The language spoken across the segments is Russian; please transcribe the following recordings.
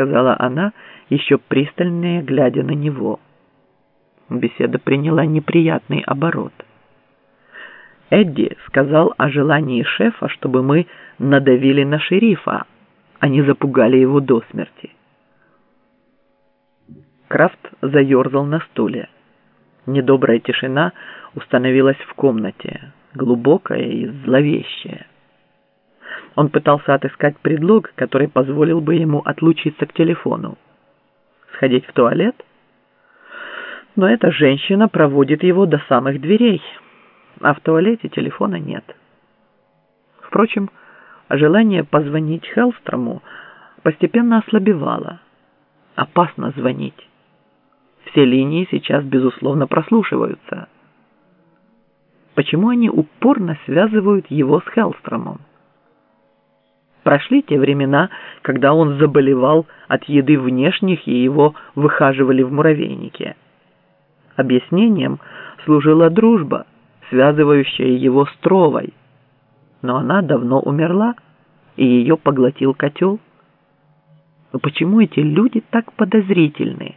сказала она, еще пристальнее глядя на него. Беседа приняла неприятный оборот. Эдди сказал о желании шефа, чтобы мы надавили на шерифа, а не запугали его до смерти. Крафт заерзал на стуле. Недобрая тишина установилась в комнате, глубокая и зловещая. Он пытался отыскать предлог, который позволил бы ему отлучиться к телефону. Сходить в туалет? Но эта женщина проводит его до самых дверей, а в туалете телефона нет. Впрочем, желание позвонить Хеллстрому постепенно ослабевало. Опасно звонить. Все линии сейчас, безусловно, прослушиваются. Почему они упорно связывают его с Хеллстромом? Прошли те времена, когда он заболевал от еды внешних и его выхаживали в муравейнике. Объяснением служила дружба, связывающая его с Тровой. Но она давно умерла, и ее поглотил котел. Но почему эти люди так подозрительны?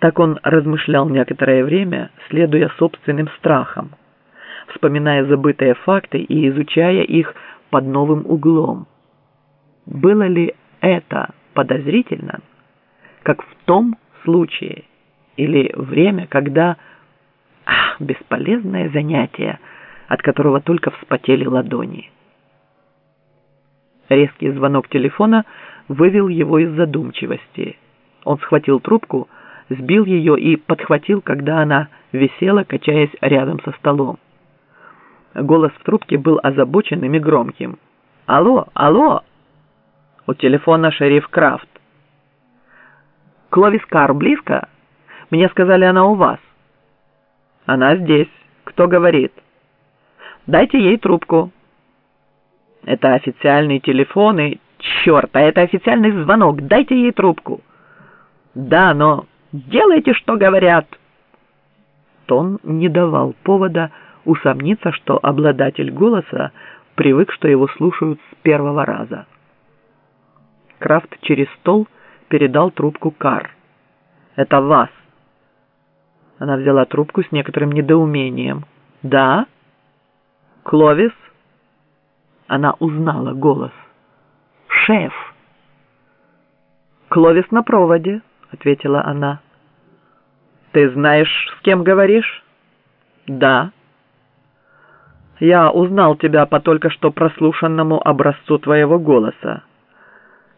Так он размышлял некоторое время, следуя собственным страхам, вспоминая забытые факты и изучая их под новым углом. Было ли это подозрительно, как в том случае, или время, когда... Ах, бесполезное занятие, от которого только вспотели ладони. Резкий звонок телефона вывел его из задумчивости. Он схватил трубку, сбил ее и подхватил, когда она висела, качаясь рядом со столом. Голос в трубке был озабоченным и громким. «Алло, алло!» У телефона шериф Крафт. «Кловис Кар близко? Мне сказали, она у вас». «Она здесь. Кто говорит?» «Дайте ей трубку». «Это официальный телефон и...» «Черт, а это официальный звонок. Дайте ей трубку». «Да, но делайте, что говорят». Тон не давал повода усомниться, что обладатель голоса привык, что его слушают с первого раза. Крафт через стол передал трубку Кар. «Это вас». Она взяла трубку с некоторым недоумением. «Да? Кловис?» Она узнала голос. «Шеф!» «Кловис на проводе», — ответила она. «Ты знаешь, с кем говоришь?» «Да». Я узнал тебя по только что прослушанному образцу твоего голоса.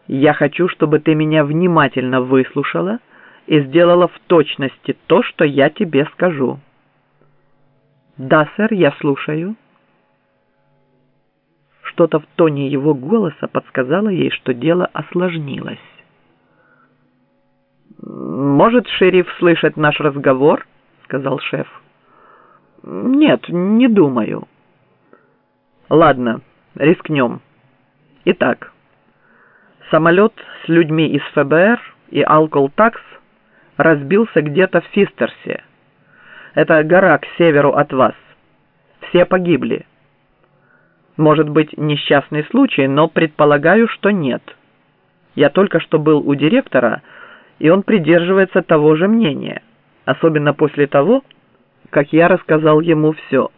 Я хочу, чтобы ты меня внимательно выслушала и сделала в точности то, что я тебе скажу. Да, сэр, я слушаю. Что-то в тоне его голоса подсказало ей, что дело осложнилось. «Может, шериф слышать наш разговор?» — сказал шеф. «Нет, не думаю». Ладно, рискнем. Итак, самолет с людьми из ФБР и Алкол-Такс разбился где-то в Фистерсе. Это гора к северу от вас. Все погибли. Может быть несчастный случай, но предполагаю, что нет. Я только что был у директора, и он придерживается того же мнения, особенно после того, как я рассказал ему все.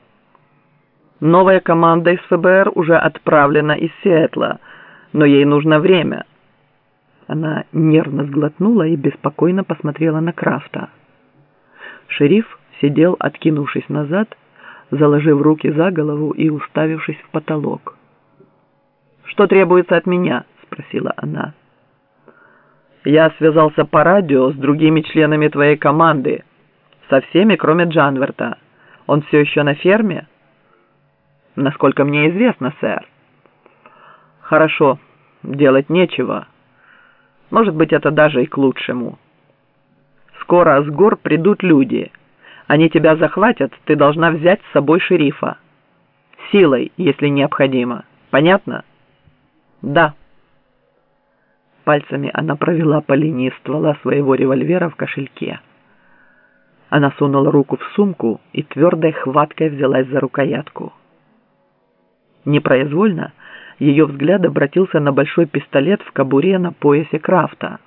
Новая команда из ФБР уже отправлена из Сиэтла, но ей нужно время. Она нервно сглотнула и беспокойно посмотрела на Крафта. Шериф сидел, откинувшись назад, заложив руки за голову и уставившись в потолок. «Что требуется от меня?» – спросила она. «Я связался по радио с другими членами твоей команды, со всеми, кроме Джанверта. Он все еще на ферме?» Насколько мне известно, сэр. Хорошо, делать нечего. Может быть, это даже и к лучшему. Скоро с гор придут люди. Они тебя захватят, ты должна взять с собой шерифа. Силой, если необходимо. Понятно? Да. Пальцами она провела по линии ствола своего револьвера в кошельке. Она сунула руку в сумку и твердой хваткой взялась за рукоятку. Непроизвольно Ее взгляд обратился на большой пистолет в кобуре на поясе Крафта.